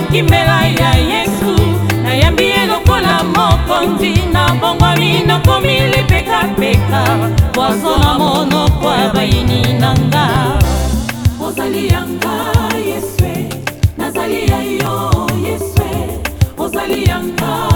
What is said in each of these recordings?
mokimela ya yesu nayambi ye lokola mokonzi na bongoli nakomi lipekapeka bwazola monoko ya bayini na nga ozali yanga yesue nazali ya yo yesue ozali yanga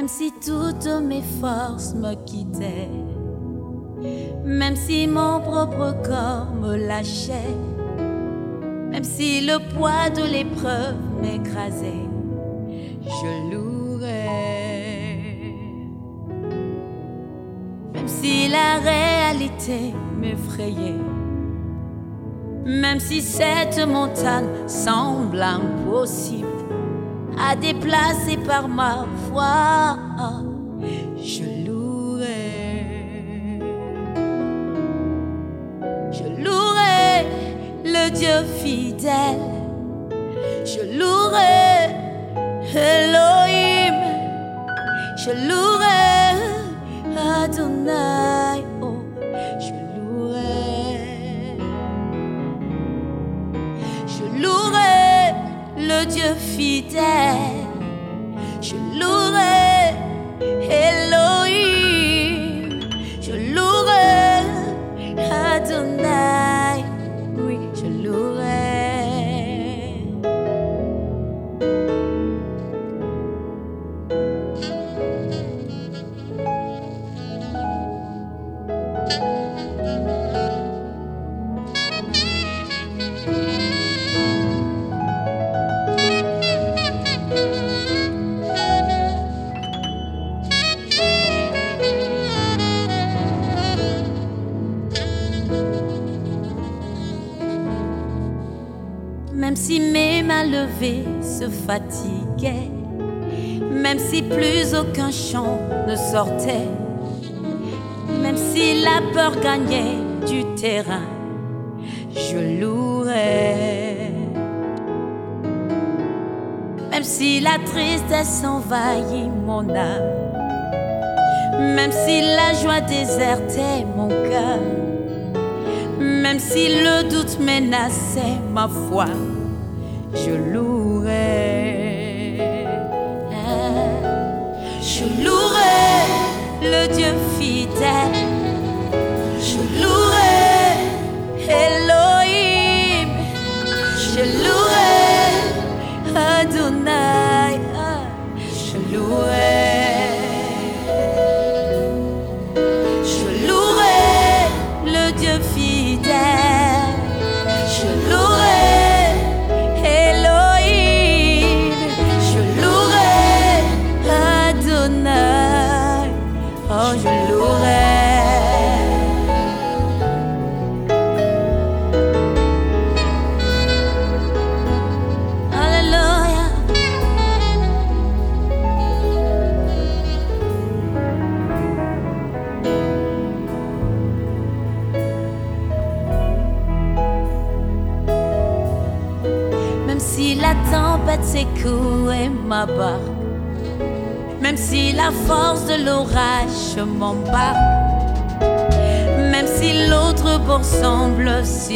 même si toutes mes forces me quittaient, même si mon propre corps me lâchait, même si le poids de l'épreuve m'écrasait, je louerais. Même si la réalité m'effrayait, même si cette montagne semble impossible à déplacer par ma voix, je louerai. Je louerai le Dieu fidèle. Je louerai Elohim. Je louerai Adonai. Dieu fidèle, je louerai. Même si mes mains levées se fatiguaient, même si plus aucun chant ne sortait, même si la peur gagnait du terrain, je louerais. Même si la tristesse envahit mon âme, même si la joie désertait mon cœur, même si le doute menaçait ma foi je louerai. Je louerai le Dieu fidèle. Je louerai Elohim. Je louerai Adonai. Je louerai.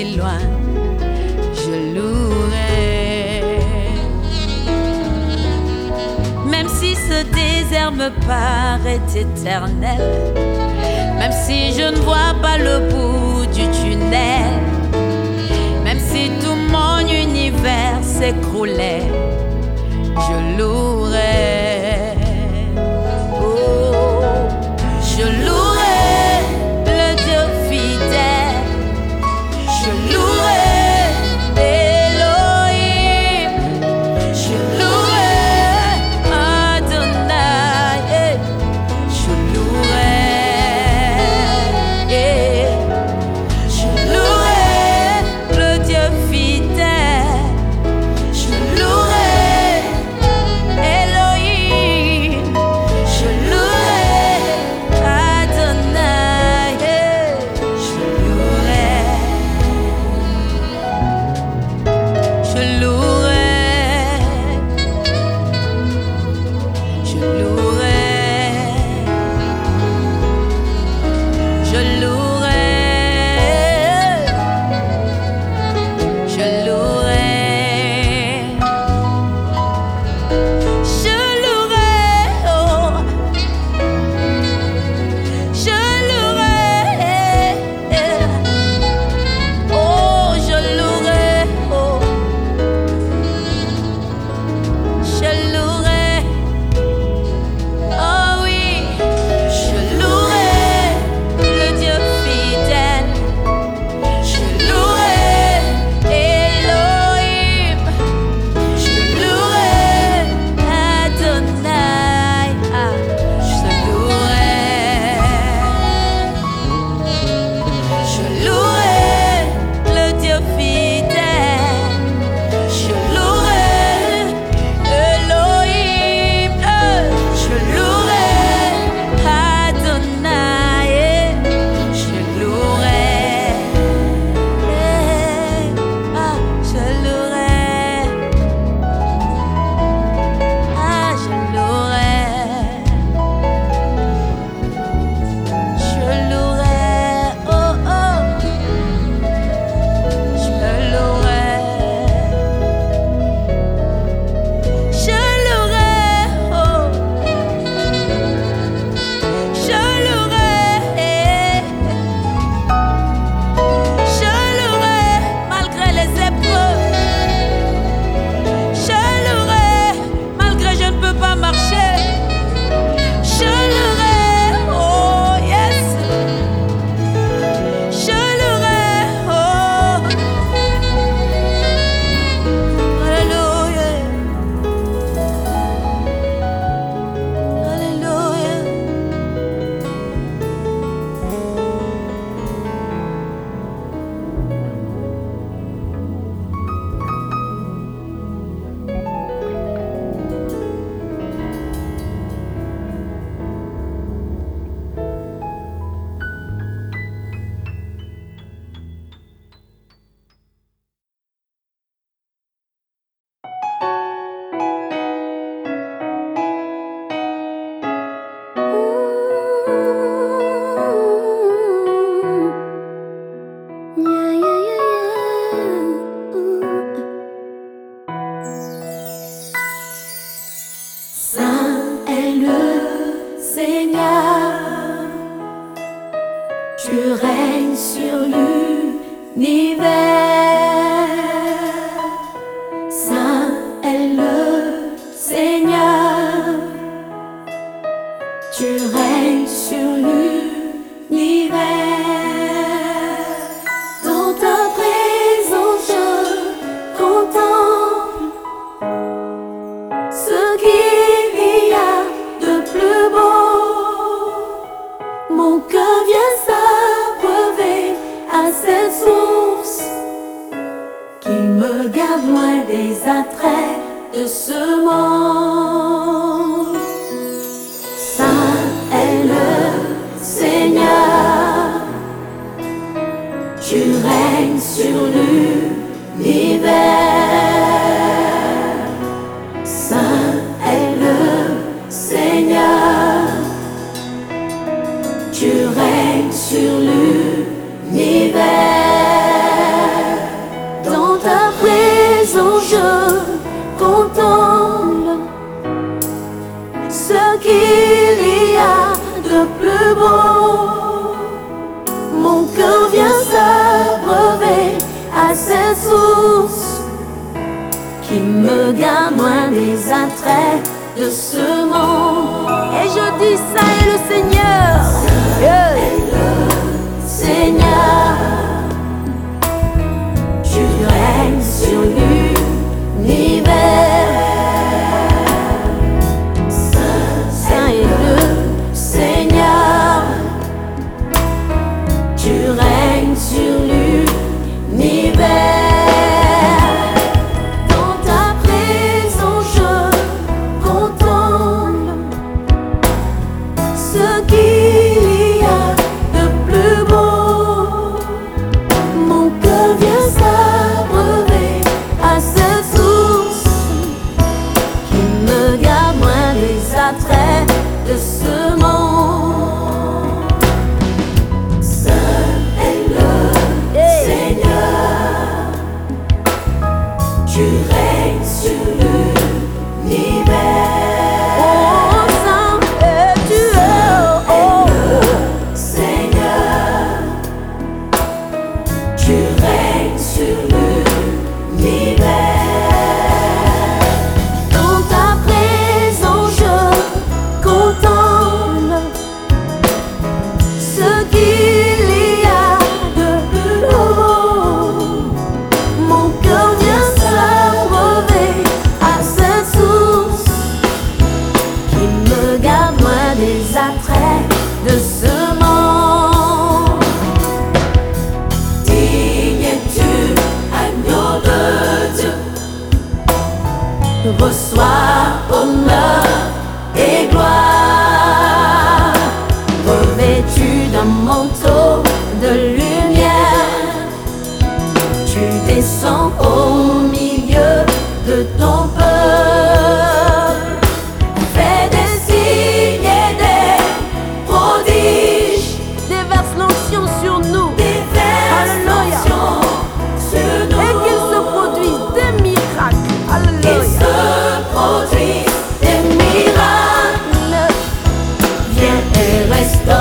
loin, je louerai. Même si ce désert me paraît éternel, même si je ne vois pas le bout du tunnel, même si tout mon univers s'écroulait, je louerai. Seigneur, tu règnes sur l'univers. está.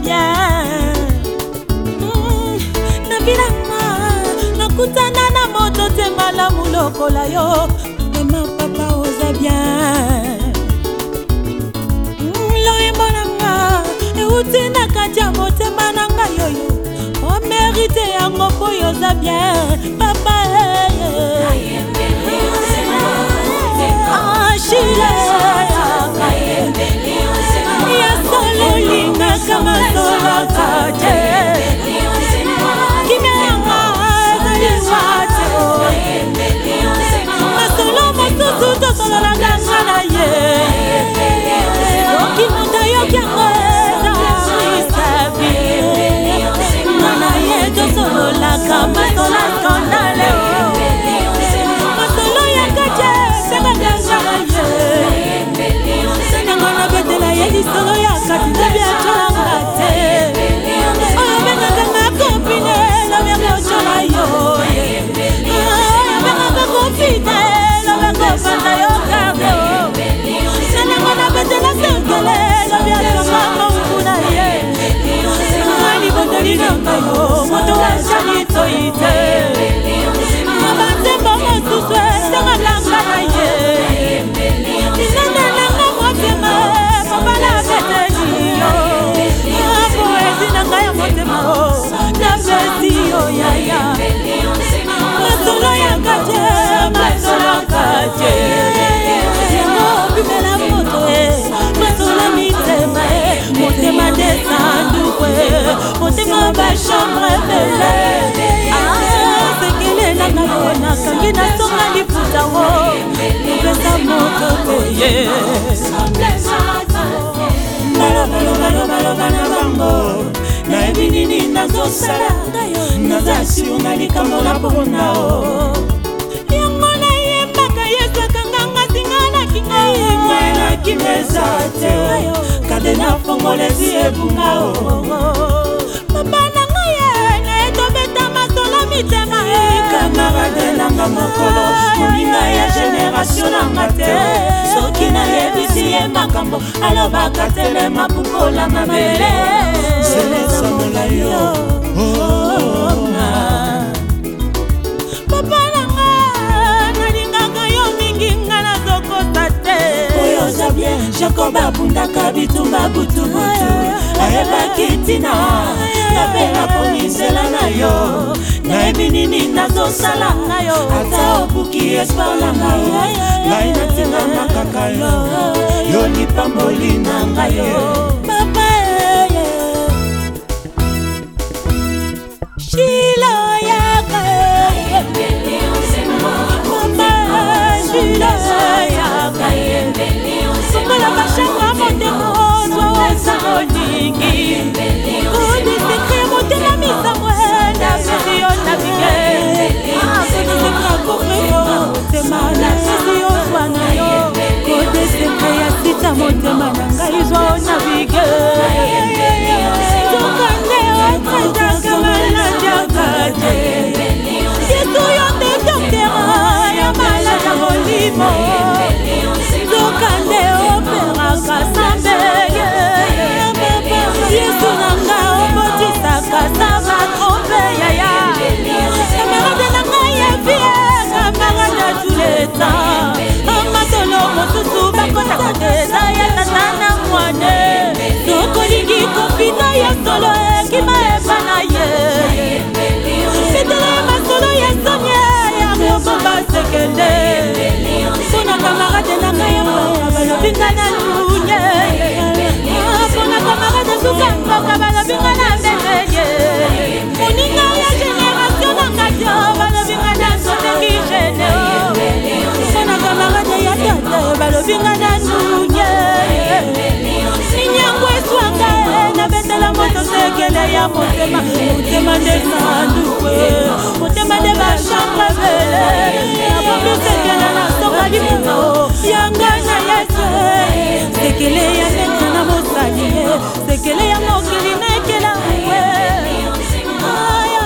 bien na bilanga nakutana na moto te malamu lokola yo ema papa oza bien loyembo nanga euti na kati ya motema na ngai oyo omerite yango mpo yoza bien papa eh, eh. achile moto azali toyi te mabanzembo mosusu esengalanga na ye izanda nanga motema mobala abeteli yo poezi na ngai ya motema napesi yo yaya masolo ya katie masolo katie obimela moto e masolo mitema e motema desandukue belle chambre rebele asekelela ah, na ponakangi nasonga liputa o kopesa motokoye balobalobaloba na bango nayebi nini nazosala naza sur na likambo na mpona o yango nayembaka yesakanganga singa nakingaelakimeza te kadena fongolesi ebunga o mitema ekamarade eh. nanga mokolo moninga ya generatio nanga te soki nayebisi ye makambo alobaka telema pukolanga mele selesa molayo papa nanga nalingaka yo mingi nga nazokota te oyo oza bien jakob abundaka bitumba butubutu nayebaki ntina yape naponi nzela na yo nayebi nini nazosala na yo ata obuki espoir na ngai ngai natingana kaka yo yo lipamboli na ngai yo eh, eh. Sheila yaka Yembe eh. ni onzema Mama Sheila yaka Yembe eza olingi odesekre motema misambo ene asio na bike odesekre kokreo motema na sisi ozwa na yo odesekre ya sita motema na ngai zwa na bike koketa amasolo mosusu bakotaka teza ya tata na mwane tokolingi kofina ya solo ekima eba na ye setele masolo ya sonie ya kobomba sekende mpona kamarade na ngai ya balobi nga na lunye ekele ya motema motema nde sanduku motema nde bachambre bele nakomisekela na songa likuma yanga na yesu sekele ya meka na mosani ye sekele ya mokili na ekela we